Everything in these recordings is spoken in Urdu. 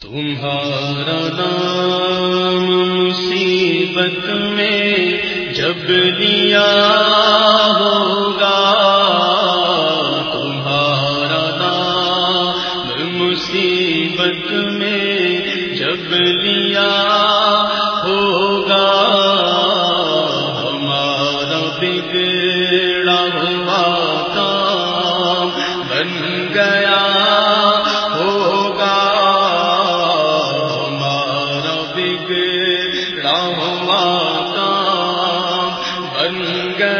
تمہارا نام مصیبت میں جب لیا ہوا کام بن گیا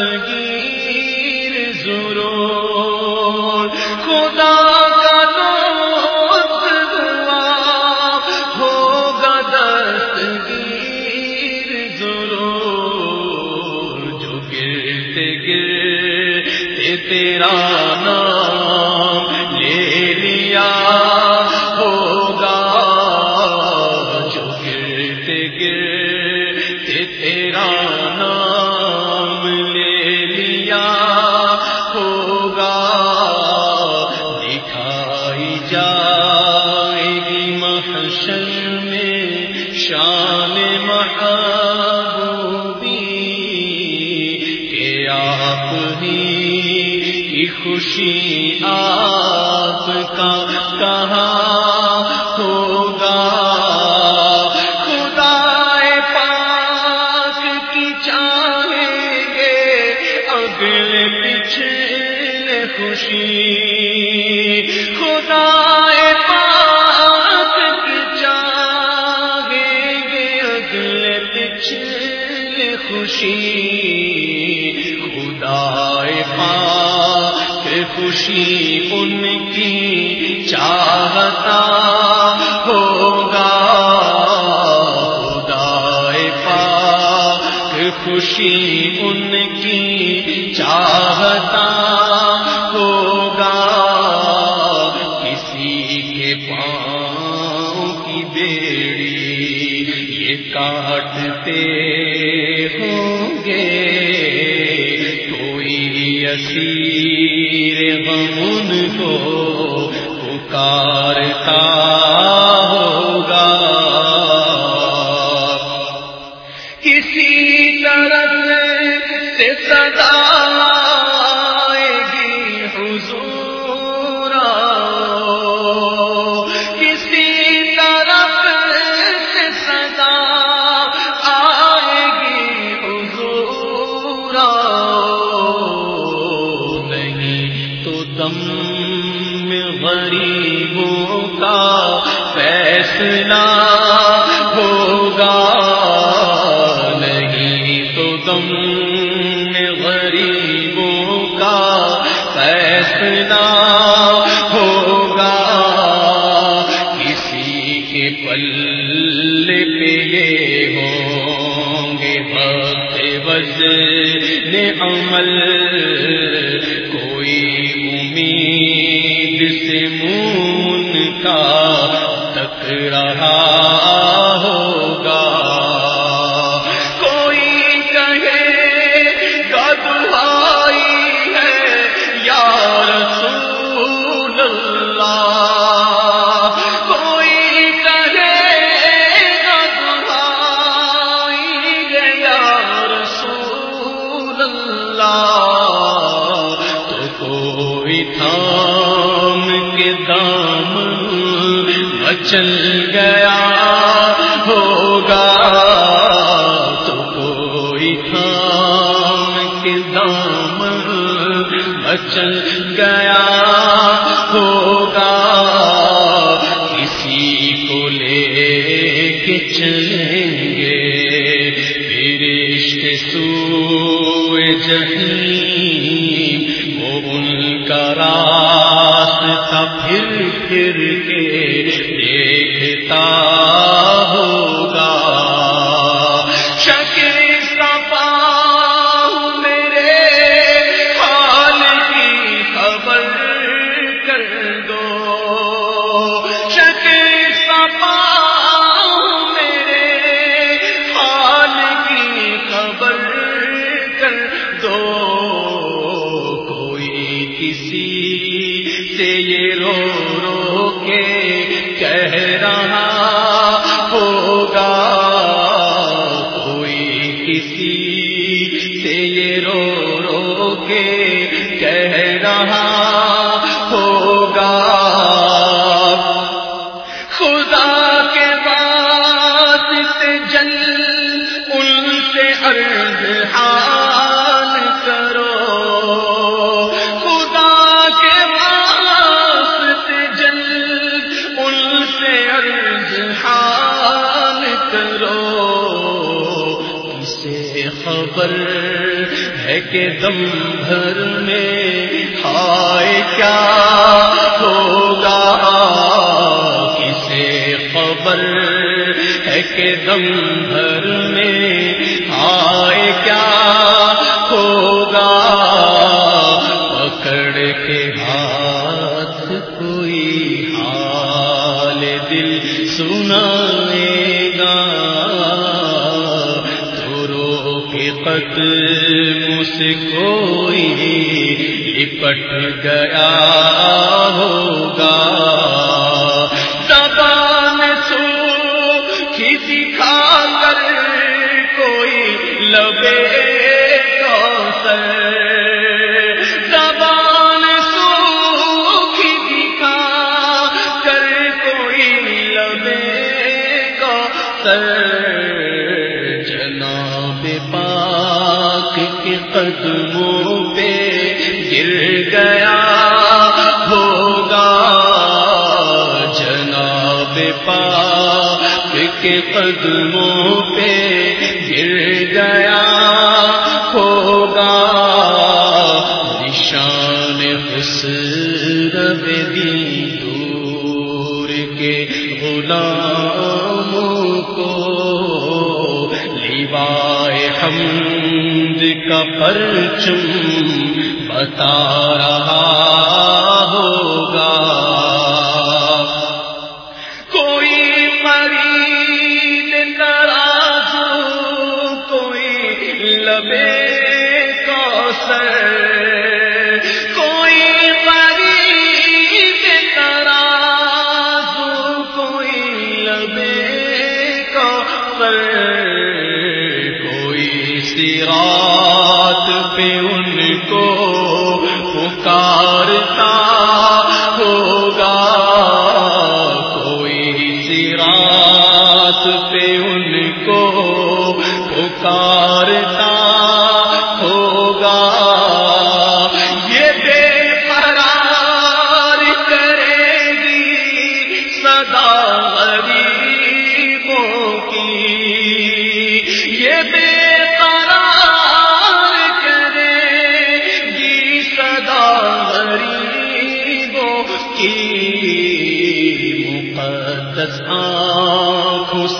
ہاں شان محبوبی کہ آپ ہی خوشی آپ کا کہاں ہوگا؟ خدا پاک کی چاہیں گے اگلے پچھلے خوشی۔ خدا خوشی ان کی چاہتا ہوگا، خدائے پا خوشی ان کی چاہتا ہوگا۔ کسی کے پاؤں کی بیڑی یہ کاٹتے ہوں۔ غم ان کو پکارتا ہوگا۔ کسی طرح سے صدا جہیم وہ ان کا راستہ پھر پھر کے دیکھتا خبر ہے کہ دم بھر میں ہائے کیا ہوگا کسے خبر ہے کہ دم بھر میں ہائے کیا ہوگا پکڑ کے ہاتھ کوئی حال دل سنائے قدم سے کوئی لپٹ گیا ہوگا۔ زبان سو کسی کھا کر کوئی لبے کوسر۔ زبان سو کسی کھا کر کوئی لبے کوسر قدموں پہ گر گیا ہوگا جناب پاک کے قدموں پہ گر گیا ہوگا نشان حسرب دی دور کے غلاموں کو لیوائے حمد کا پرچم بتا رہا رات پہ ان کو پکارتا ہوگا۔ کوئی سیرات پہ ان کو پکارتا ہوگا۔ یہ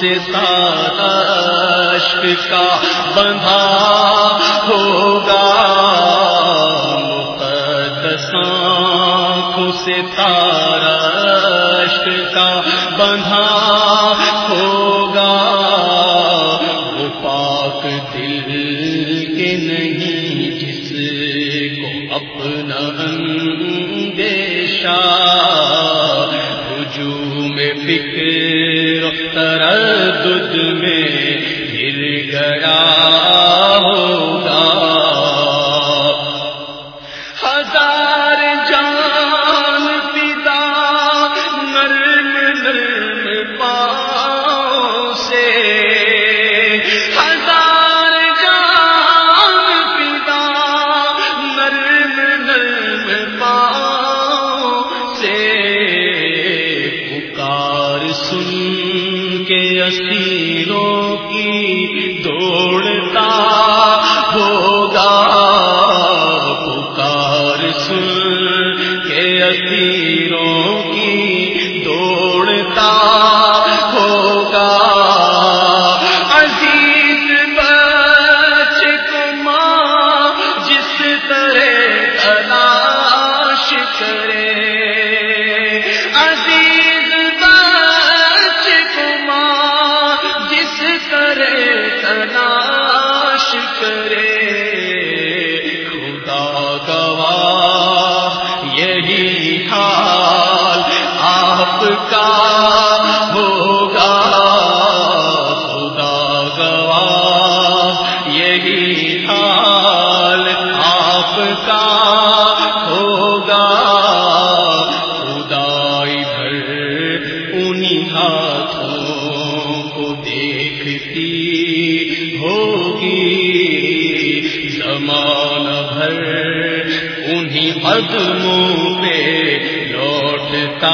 سے سارا کا بندھا ہوگا۔ مقدس آنکھوں سے تارا کا بندھا ہوگا۔ وہ پاک دل کے نہیں، جس کو اپنا اندیشہ فکر تردد میں زمان بھر انہیں عدموں پہ لوٹتا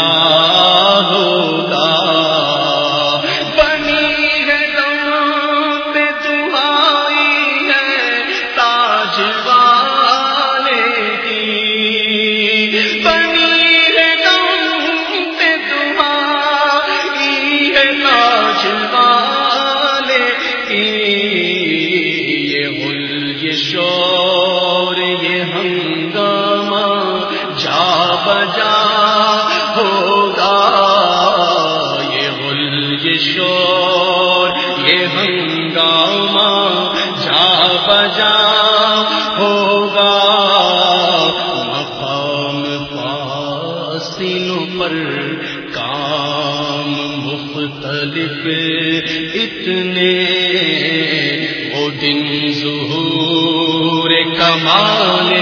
ان ظہور کمال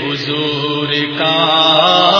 حضور کا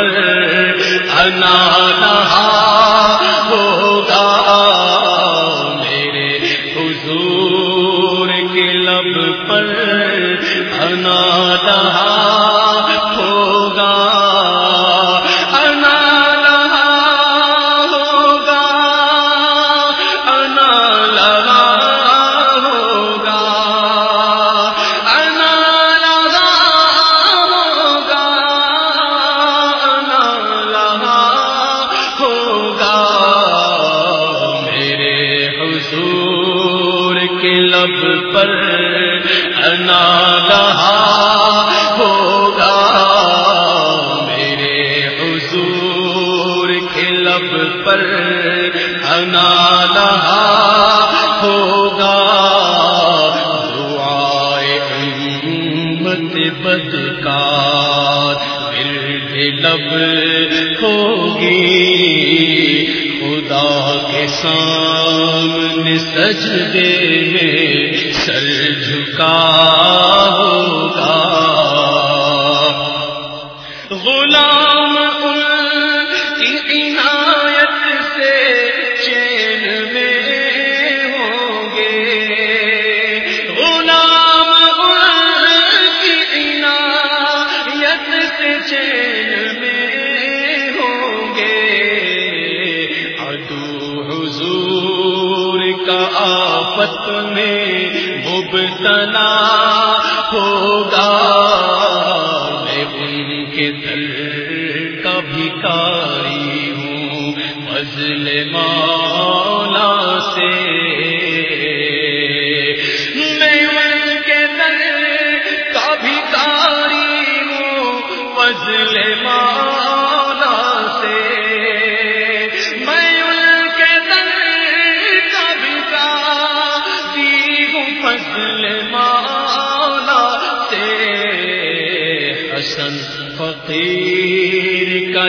پر انا رہا ہوگا۔ بدکار بھی لب ہوگی خدا کے سامنے سجدے میں سر جھکا مبتلا ہو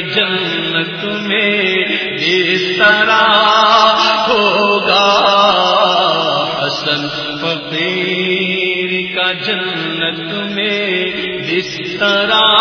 جنت میں بستر طرح ہوگا حسن فقیر کا جنت میں بستر طرح